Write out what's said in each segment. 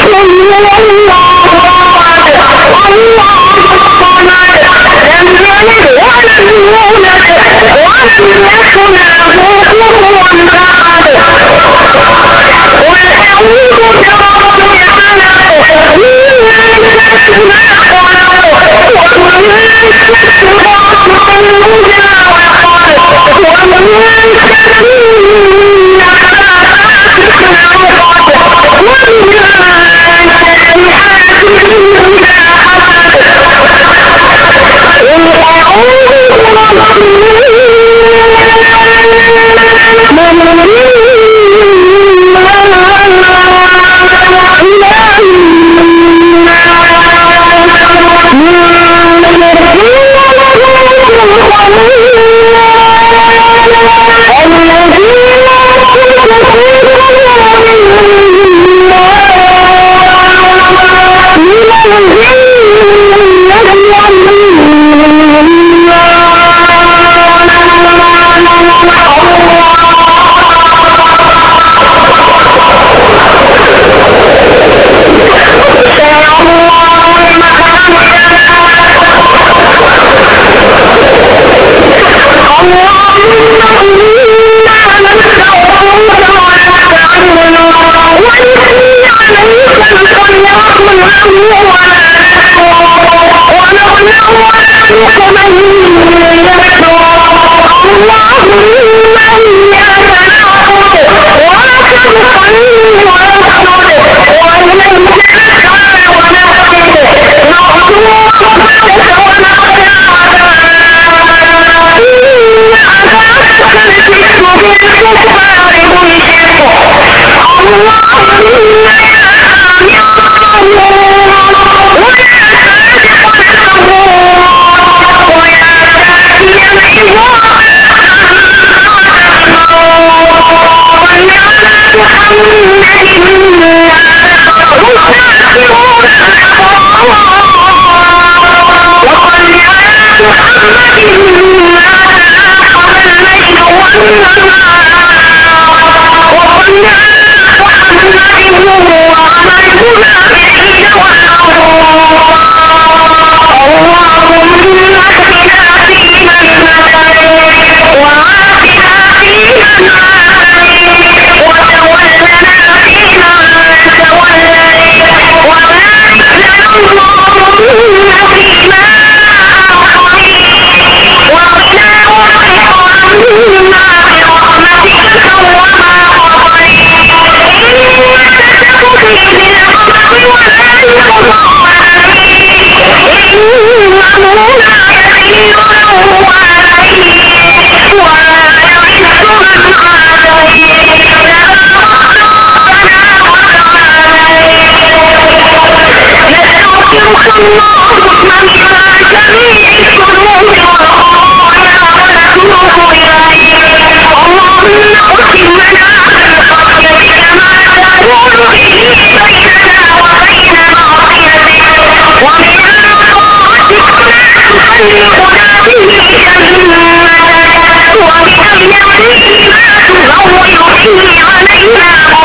Hallelujah Oh, 我的心里淹了我想要去西藏老有心里有呀我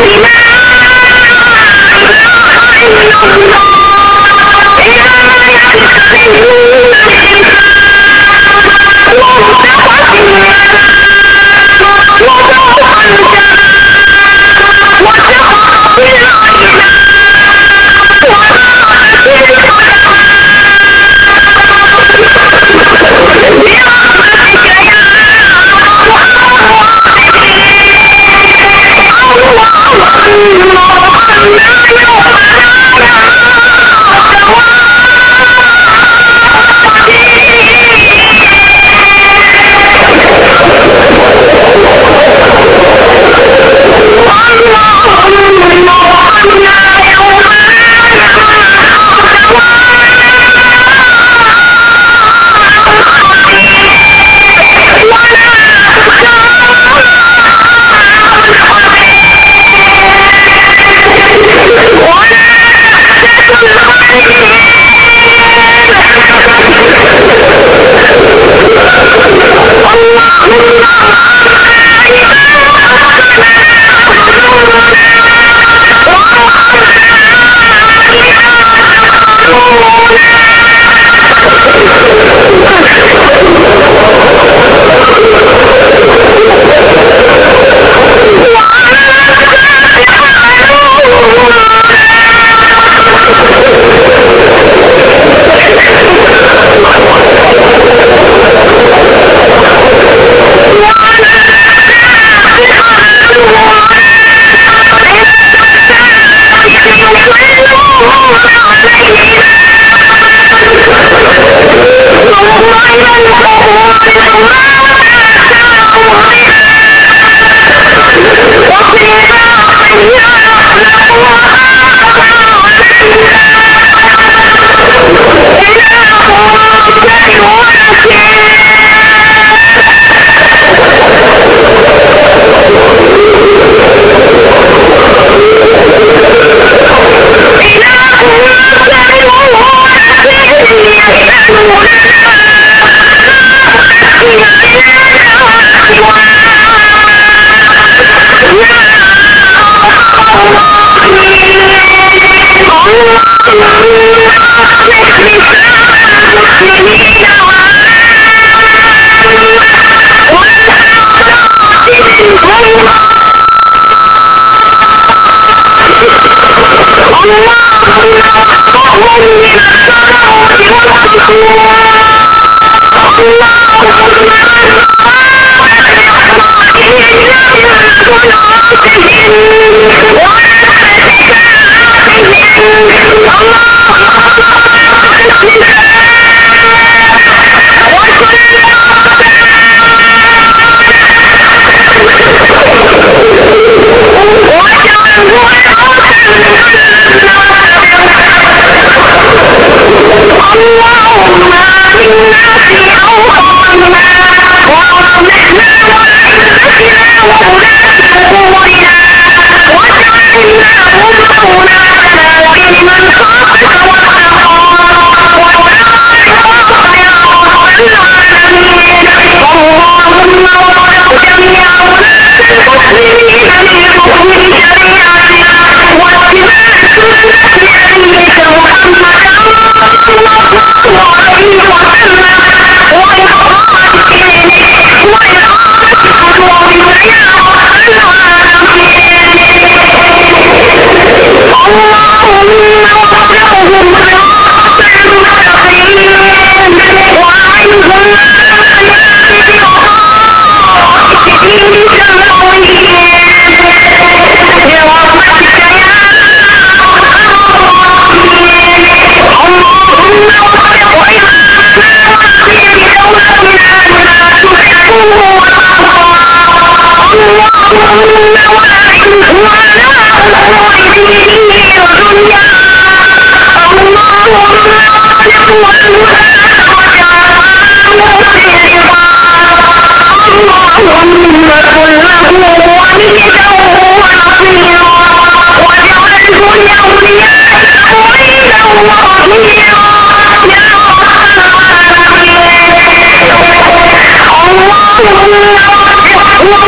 bima 我那万能的如意郎呀，我那万能的如意郎呀，我那如意郎呀，我那如意郎呀，我叫人说牛呀，不依呀，我牛。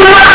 Lord